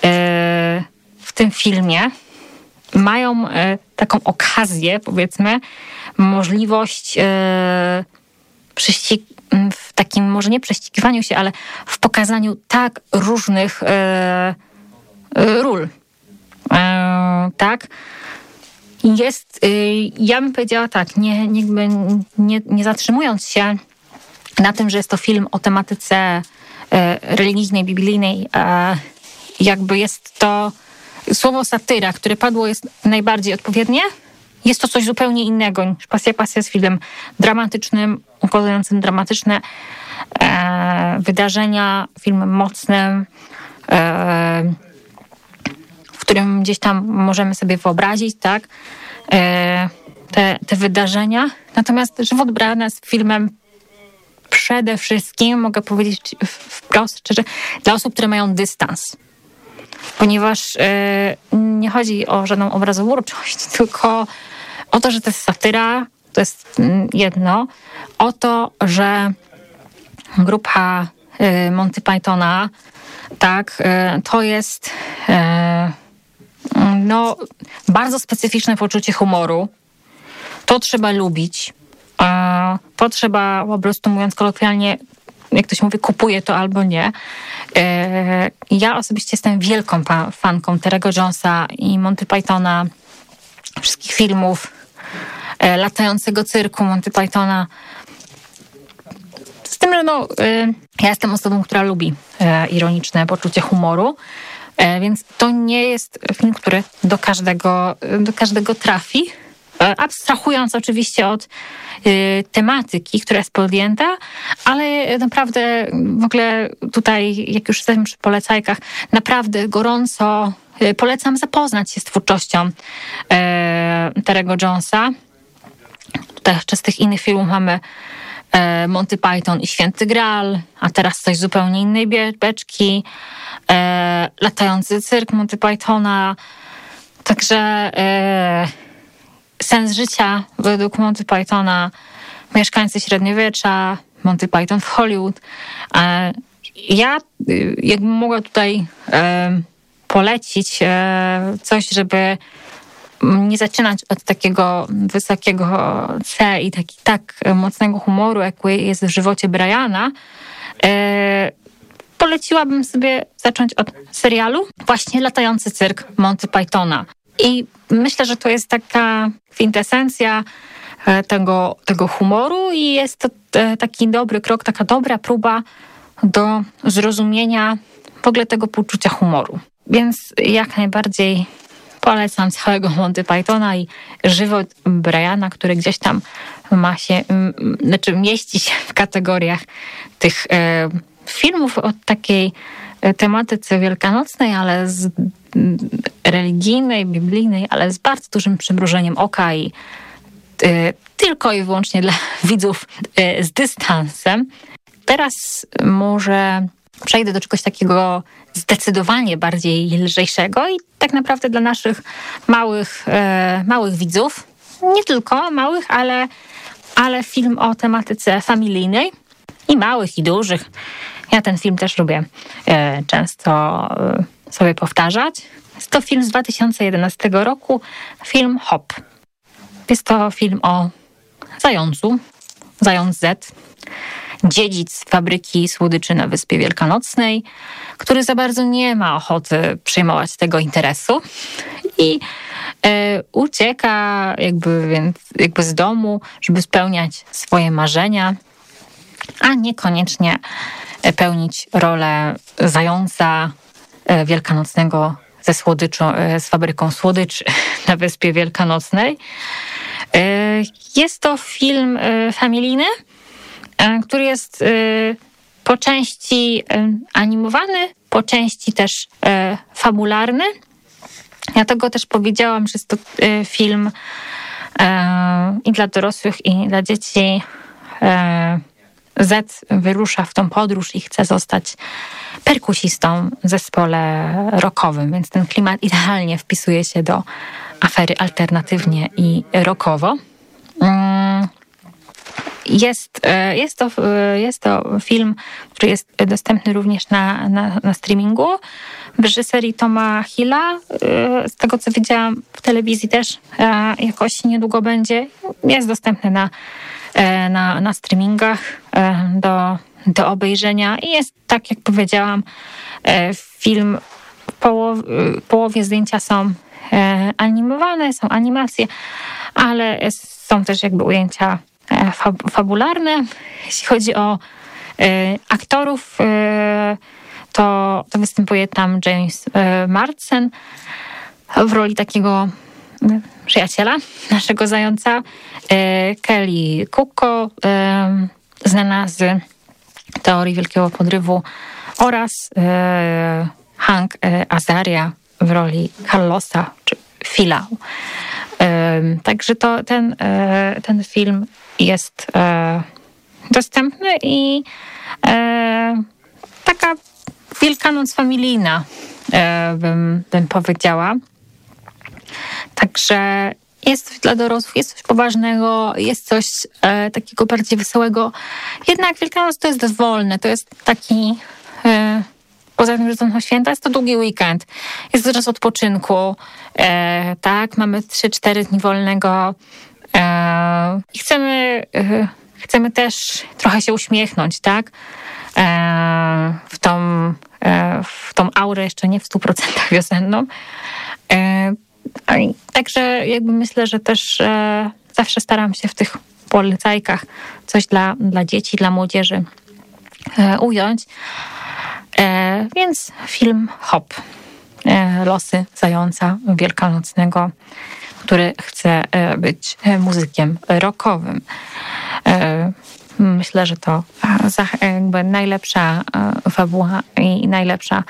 e, w tym filmie mają e, taką okazję, powiedzmy, możliwość w takim, może nie prześcigiwaniu się, ale w pokazaniu tak różnych ról. Tak? jest, y, ja bym powiedziała tak, nie, nie, nie, nie zatrzymując się na tym, że jest to film o tematyce y, religijnej, biblijnej, jakby jest to słowo satyra, które padło jest najbardziej odpowiednie. Jest to coś zupełnie innego niż Pasja Pasja jest filmem dramatycznym, ukazującym dramatyczne e, wydarzenia, filmem mocnym, e, w którym gdzieś tam możemy sobie wyobrazić, tak, E, te, te wydarzenia. Natomiast Żywot Brana jest filmem przede wszystkim, mogę powiedzieć wprost szczerze, dla osób, które mają dystans. Ponieważ e, nie chodzi o żadną obrazowórczość, tylko o to, że to jest satyra, to jest mm, jedno, o to, że grupa e, Monty Pythona, tak, to jest no, bardzo specyficzne poczucie humoru. To trzeba lubić. To trzeba po prostu, mówiąc kolokwialnie, jak ktoś mówi, kupuje to albo nie. E, ja osobiście jestem wielką fanką Terego Jonesa i Monty Pythona, wszystkich filmów, e, latającego cyrku Monty Pythona. Z tym, że no, e, ja jestem osobą, która lubi ironiczne poczucie humoru. Więc to nie jest film, który do każdego, do każdego trafi. Abstrahując oczywiście od y, tematyki, która jest podjęta, ale naprawdę w ogóle tutaj, jak już jesteśmy przy polecajkach, naprawdę gorąco y, polecam zapoznać się z twórczością y, Terego Jonesa. Jeszcze z tych innych filmów mamy Monty Python i Święty Graal, a teraz coś zupełnie innej beczki, latający cyrk Monty Pythona, także sens życia według Monty Pythona, mieszkańcy średniowiecza, Monty Python w Hollywood. E, ja y, jakbym mogła tutaj e, polecić e, coś, żeby nie zaczynać od takiego wysokiego C i taki, tak mocnego humoru, jak jest w żywocie Briana, poleciłabym sobie zacząć od serialu właśnie Latający Cyrk Monty Pythona. I myślę, że to jest taka kwintesencja tego, tego humoru i jest to taki dobry krok, taka dobra próba do zrozumienia w ogóle tego poczucia humoru. Więc jak najbardziej polecam całego Monty Pythona i żywot Briana, który gdzieś tam ma się, znaczy mieści się w kategoriach tych e, filmów o takiej e, tematyce wielkanocnej, ale z religijnej, biblijnej, ale z bardzo dużym przymrużeniem oka i e, tylko i wyłącznie dla widzów z dystansem. Teraz może przejdę do czegoś takiego zdecydowanie bardziej lżejszego i tak naprawdę dla naszych małych, e, małych widzów, nie tylko małych, ale, ale film o tematyce familijnej i małych i dużych. Ja ten film też lubię e, często e, sobie powtarzać. Jest to film z 2011 roku, film Hop. Jest to film o zającu, zając Z, dziedzic fabryki słodyczy na Wyspie Wielkanocnej, który za bardzo nie ma ochoty przyjmować tego interesu i e, ucieka jakby, więc, jakby z domu, żeby spełniać swoje marzenia, a niekoniecznie pełnić rolę zająca e, wielkanocnego ze słodyczą, e, z fabryką słodyczy na Wyspie Wielkanocnej. E, jest to film familijny, E, który jest e, po części e, animowany, po części też fabularny. Ja tego też powiedziałam, że jest to film i dla dorosłych, i dla dzieci. Z wyrusza w tą podróż i chce zostać perkusistą w zespole rockowym, więc ten klimat idealnie wpisuje się do afery alternatywnie i rockowo. Mm, jest, e, jest, to, e, jest to film, który jest dostępny również na, na, na streamingu reżyserii Toma Hilla. E, z tego, co widziałam w telewizji też jakoś niedługo będzie. Jest dostępny na, na, na streamingach do, do obejrzenia i jest, tak jak powiedziałam, film w połowie, połowie zdjęcia są animowane, są animacje, ale są też jakby ujęcia fabularne. Jeśli chodzi o aktorów, to, to występuje tam James Marsden w roli takiego przyjaciela naszego zająca. Kelly Kuko, znana z teorii Wielkiego Podrywu oraz Hank Azaria w roli Carlosa czy Phila. Także to, ten, ten film jest e, dostępny i e, taka Wielkanoc familijna, e, bym, bym powiedziała. Także jest coś dla dorosłych, jest coś poważnego, jest coś e, takiego bardziej wesołego. Jednak Wielkanoc to jest wolne, to jest taki, e, poza tym, że to są święta, jest to długi weekend. Jest to czas odpoczynku, e, tak, mamy 3-4 dni wolnego, E, I chcemy, e, chcemy też trochę się uśmiechnąć, tak? W tą, w tą aurę jeszcze nie w 100% wiosenną. Także jakby myślę, że też zawsze staram się w tych polecajkach coś dla, dla dzieci, dla młodzieży ująć. Więc film Hop. Losy zająca wielkanocnego który chce e, być e, muzykiem rockowym. E, myślę, że to jakby najlepsza fabuła i najlepsza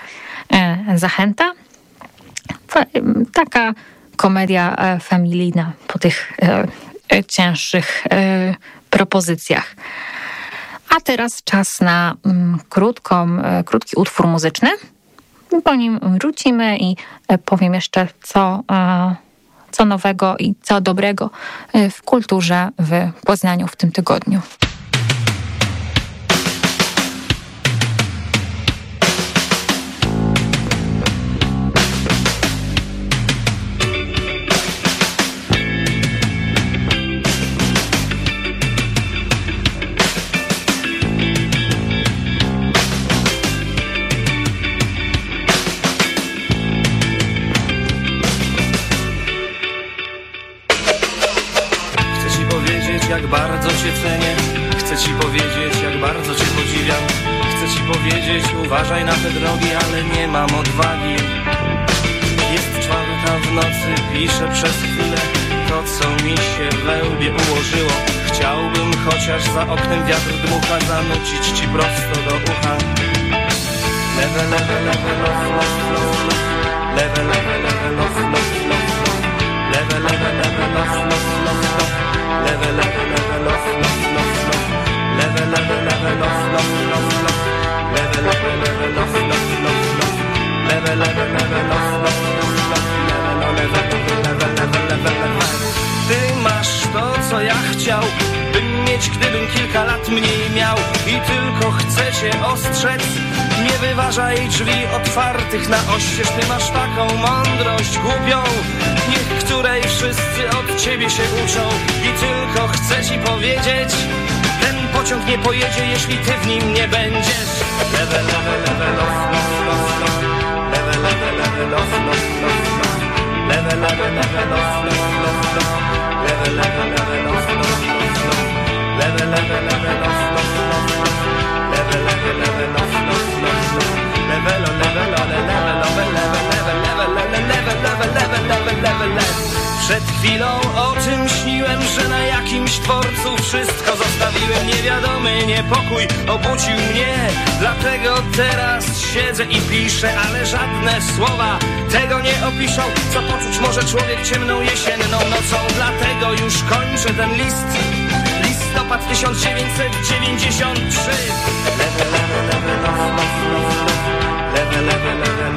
zachęta. Taka komedia familijna po tych cięższych propozycjjach. A teraz czas na mm, krótką, krótki utwór muzyczny. Po nim wrócimy i powiem jeszcze, co, co nowego i co dobrego w kulturze w Poznaniu w tym tygodniu. Chcę ci powiedzieć, jak bardzo cię podziwiam. Chcę ci powiedzieć, uważaj na te drogi, ale nie mam odwagi. Jest czwarta w nocy, piszę przez chwilę. To, co mi się we łbie ułożyło. Chciałbym chociaż za oknem wiatr dmucha Zanucić ci prosto do ucha. Lewe, lewe, lewe, lof, lof, lof, lof Lewe, lewe, lewe, lof, lof, lof, lof Lewe, lewe, lewe, lof, lof, lof, lof level, level, level off, off, off, off. Level, level, level off, off, off, off. Level, level, level off, off, off, off. Level, level, level Ty masz to, co ja chciał, bym mieć, gdybym kilka lat mniej miał. I tylko chcę cię ostrzec nie wyważaj drzwi otwartych na oścież Ty masz taką mądrość głupią Niech której wszyscy od ciebie się uczą I tylko chcę ci powiedzieć Ten pociąg nie pojedzie, jeśli ty w nim nie będziesz przed chwilą o czym śniłem, że na jakimś dworcu wszystko zostawiłem. Niewiadomy niepokój obudził mnie. Dlatego teraz siedzę i piszę, ale żadne słowa tego nie opiszą. Co poczuć może człowiek ciemną jesienną nocą? Dlatego już kończę ten list. Listopad 1993 Lewe, lewe, lewe,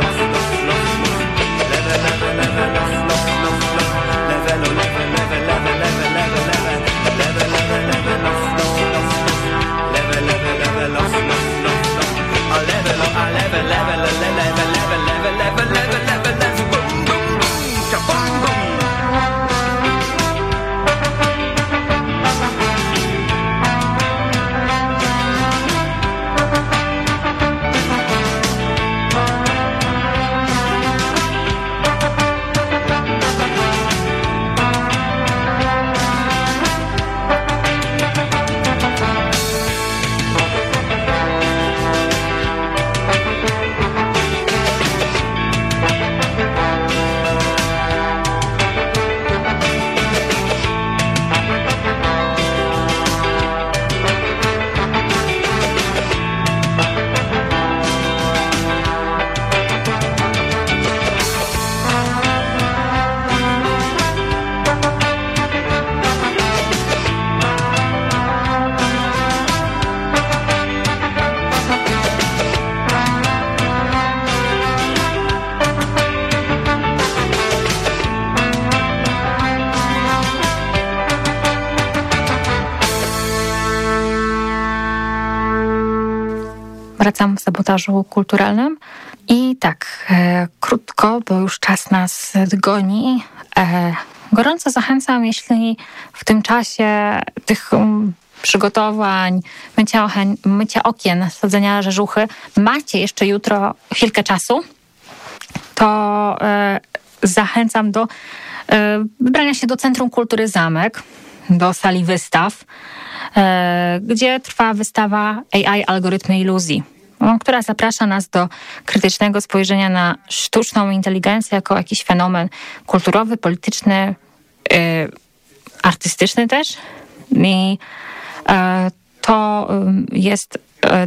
Wracam w sabotażu kulturalnym. I tak, e, krótko, bo już czas nas goni. E, gorąco zachęcam, jeśli w tym czasie tych um, przygotowań, mycia, ochen, mycia okien, sadzenia rzeżuchy macie jeszcze jutro chwilkę czasu, to e, zachęcam do e, wybrania się do Centrum Kultury Zamek, do sali wystaw, e, gdzie trwa wystawa AI Algorytmy Iluzji która zaprasza nas do krytycznego spojrzenia na sztuczną inteligencję jako jakiś fenomen kulturowy, polityczny, yy, artystyczny też. I yy, to yy, jest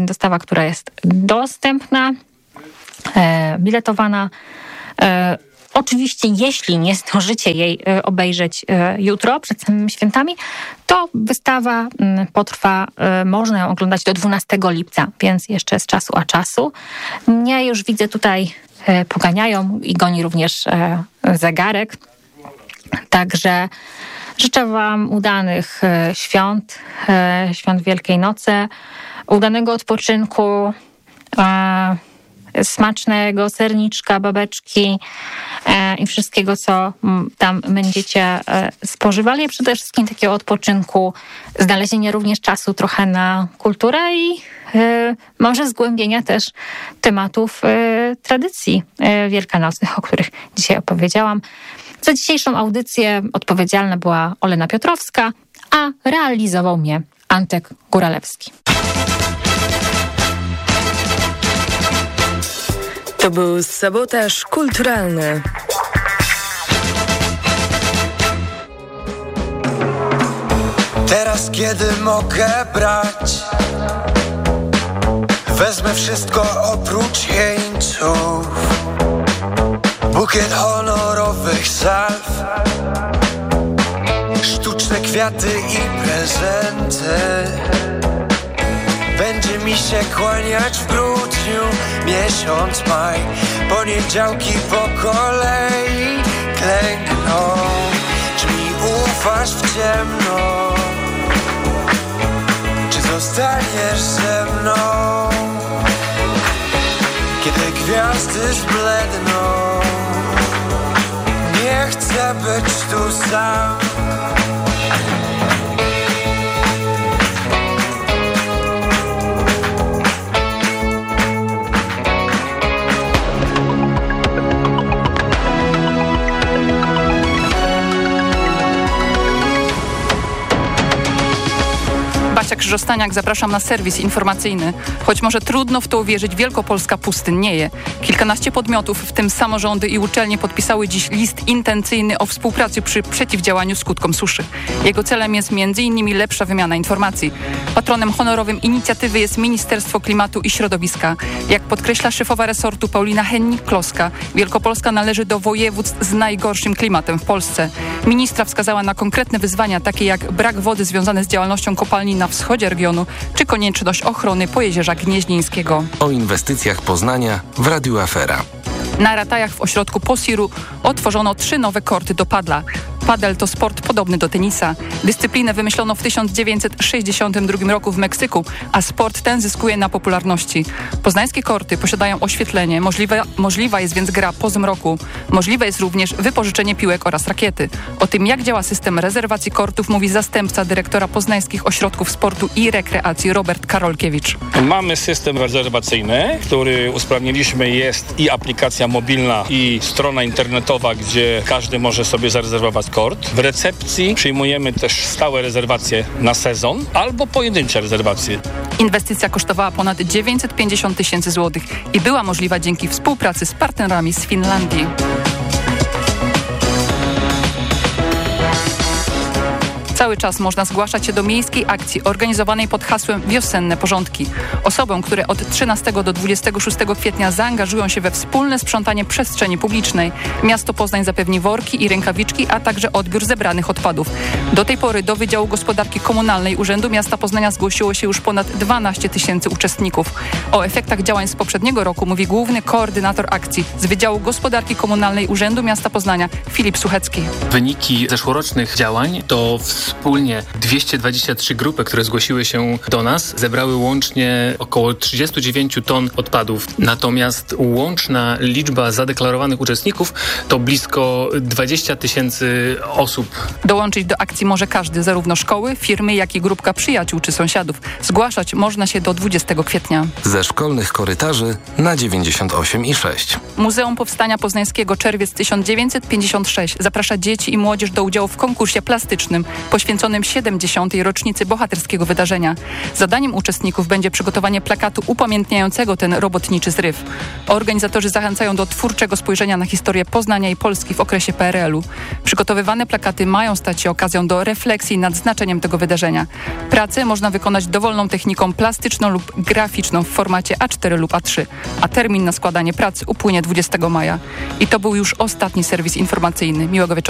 dostawa, która jest dostępna, biletowana Oczywiście, jeśli nie zdążycie jej e, obejrzeć e, jutro, przed samymi świętami, to wystawa mm, potrwa, e, można ją oglądać do 12 lipca, więc jeszcze z czasu a czasu. Mnie już widzę tutaj poganiają i goni również zegarek. Także życzę Wam udanych świąt, świąt Wielkiej Nocy, udanego odpoczynku smacznego serniczka, babeczki e, i wszystkiego, co tam będziecie e, spożywali. Przede wszystkim takiego odpoczynku, znalezienie również czasu trochę na kulturę i e, może zgłębienia też tematów tradycji wielkanocnych, o których dzisiaj opowiedziałam. Za dzisiejszą audycję odpowiedzialna była Olena Piotrowska, a realizował mnie Antek Góralewski. To był sabotaż kulturalny. Teraz kiedy mogę brać Wezmę wszystko oprócz jeńców Bukiet honorowych salw Sztuczne kwiaty i prezenty będzie mi się kłaniać w grudniu Miesiąc maj Poniedziałki po kolei klękną Czy mi ufasz w ciemno? Czy zostaniesz ze mną? Kiedy gwiazdy zbledną Nie chcę być tu sam Basia Krzyżostaniak, zapraszam na serwis informacyjny. Choć może trudno w to uwierzyć, Wielkopolska pustynnieje. Kilkanaście podmiotów, w tym samorządy i uczelnie podpisały dziś list intencyjny o współpracy przy przeciwdziałaniu skutkom suszy. Jego celem jest m.in. lepsza wymiana informacji. Patronem honorowym inicjatywy jest Ministerstwo Klimatu i Środowiska. Jak podkreśla szefowa resortu Paulina Hennik-Kloska, Wielkopolska należy do województw z najgorszym klimatem w Polsce. Ministra wskazała na konkretne wyzwania, takie jak brak wody związane z działalnością kopalni na wschodzie regionu, czy konieczność ochrony Pojezierza Gnieźnieńskiego. O inwestycjach Poznania w Radiu Afera. Na ratajach w ośrodku Posiru otworzono trzy nowe korty do padla. Padel to sport podobny do tenisa. Dyscyplinę wymyślono w 1962 roku w Meksyku, a sport ten zyskuje na popularności. Poznańskie korty posiadają oświetlenie, możliwe, możliwa jest więc gra po zmroku. Możliwe jest również wypożyczenie piłek oraz rakiety. O tym, jak działa system rezerwacji kortów, mówi zastępca dyrektora Poznańskich Ośrodków Sportu i Rekreacji Robert Karolkiewicz. Mamy system rezerwacyjny, który usprawniliśmy. Jest i aplikacja mobilna, i strona internetowa, gdzie każdy może sobie zarezerwować W recepcji przyjmujemy też stałe rezerwacje na sezon albo pojedyncze rezerwacje. Inwestycja kosztowała ponad 950 tysięcy złotych i była możliwa dzięki współpracy z partnerami z Finlandii. Cały czas można zgłaszać się do miejskiej akcji organizowanej pod hasłem Wiosenne Porządki. Osobom, które od 13 do 26 kwietnia zaangażują się we wspólne sprzątanie przestrzeni publicznej, miasto Poznań zapewni worki i rękawiczki, a także odbiór zebranych odpadów. Do tej pory do Wydziału Gospodarki Komunalnej Urzędu Miasta Poznania zgłosiło się już ponad 12 tysięcy uczestników. O efektach działań z poprzedniego roku mówi główny koordynator akcji z Wydziału Gospodarki Komunalnej Urzędu Miasta Poznania Filip Suchecki. Wyniki zeszłorocznych działań to wspólnie 223 grupy, które zgłosiły się do nas, zebrały łącznie około 39 ton odpadów. Natomiast łączna liczba zadeklarowanych uczestników to blisko 20 tysięcy osób. Dołączyć do akcji może każdy, zarówno szkoły, firmy, jak i grupka przyjaciół czy sąsiadów. Zgłaszać można się do 20 kwietnia. Ze szkolnych korytarzy na 98 i 6. Muzeum Powstania Poznańskiego Czerwiec 1956 zaprasza dzieci i młodzież do udziału w konkursie plastycznym poświęconym 70. rocznicy bohaterskiego wydarzenia. Zadaniem uczestników będzie przygotowanie plakatu upamiętniającego ten robotniczy zryw. Organizatorzy zachęcają do twórczego spojrzenia na historię Poznania i Polski w okresie PRL-u. Przygotowywane plakaty mają stać się okazją do refleksji nad znaczeniem tego wydarzenia. Pracę można wykonać dowolną techniką plastyczną lub graficzną w formacie A4 lub A3, a termin na składanie prac upłynie 20 maja. I to był już ostatni serwis informacyjny. Miłego wieczoru.